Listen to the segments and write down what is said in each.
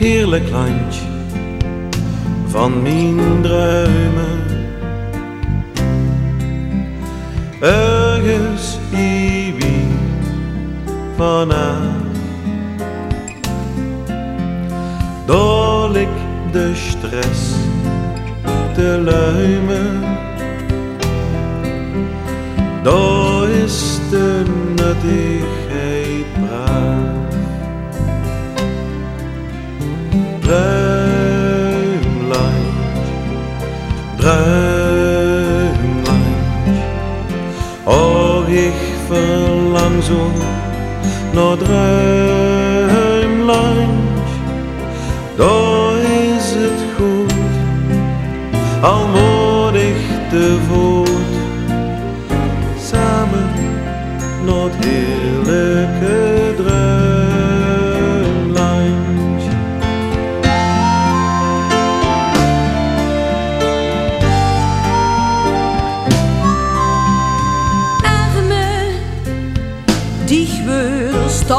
heerlijk landje van mijn druimen. Ergens iwi vanaf. Door ik de stress te luimen. Daar is de nuttigheid braaf. Druimland, druimland. Oh, ik verlang zo naar druimland. Daar is het goed, al moet ik te voet. Samen naar het dich würdest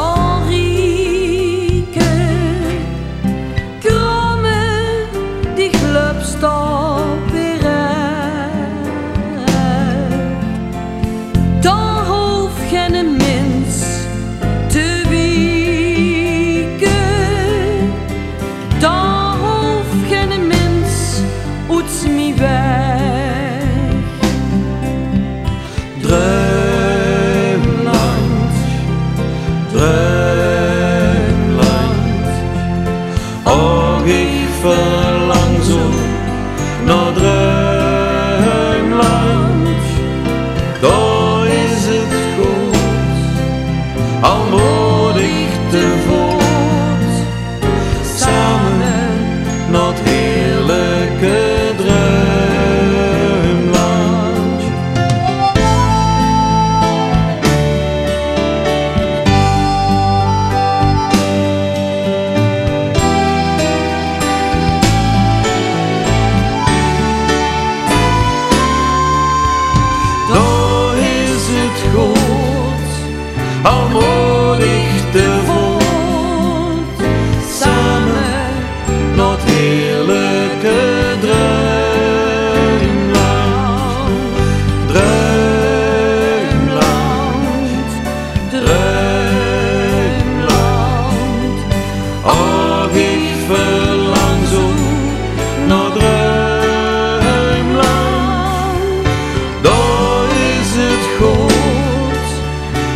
ik verlang zo naar druimland. Daar is het goed, al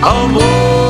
amor.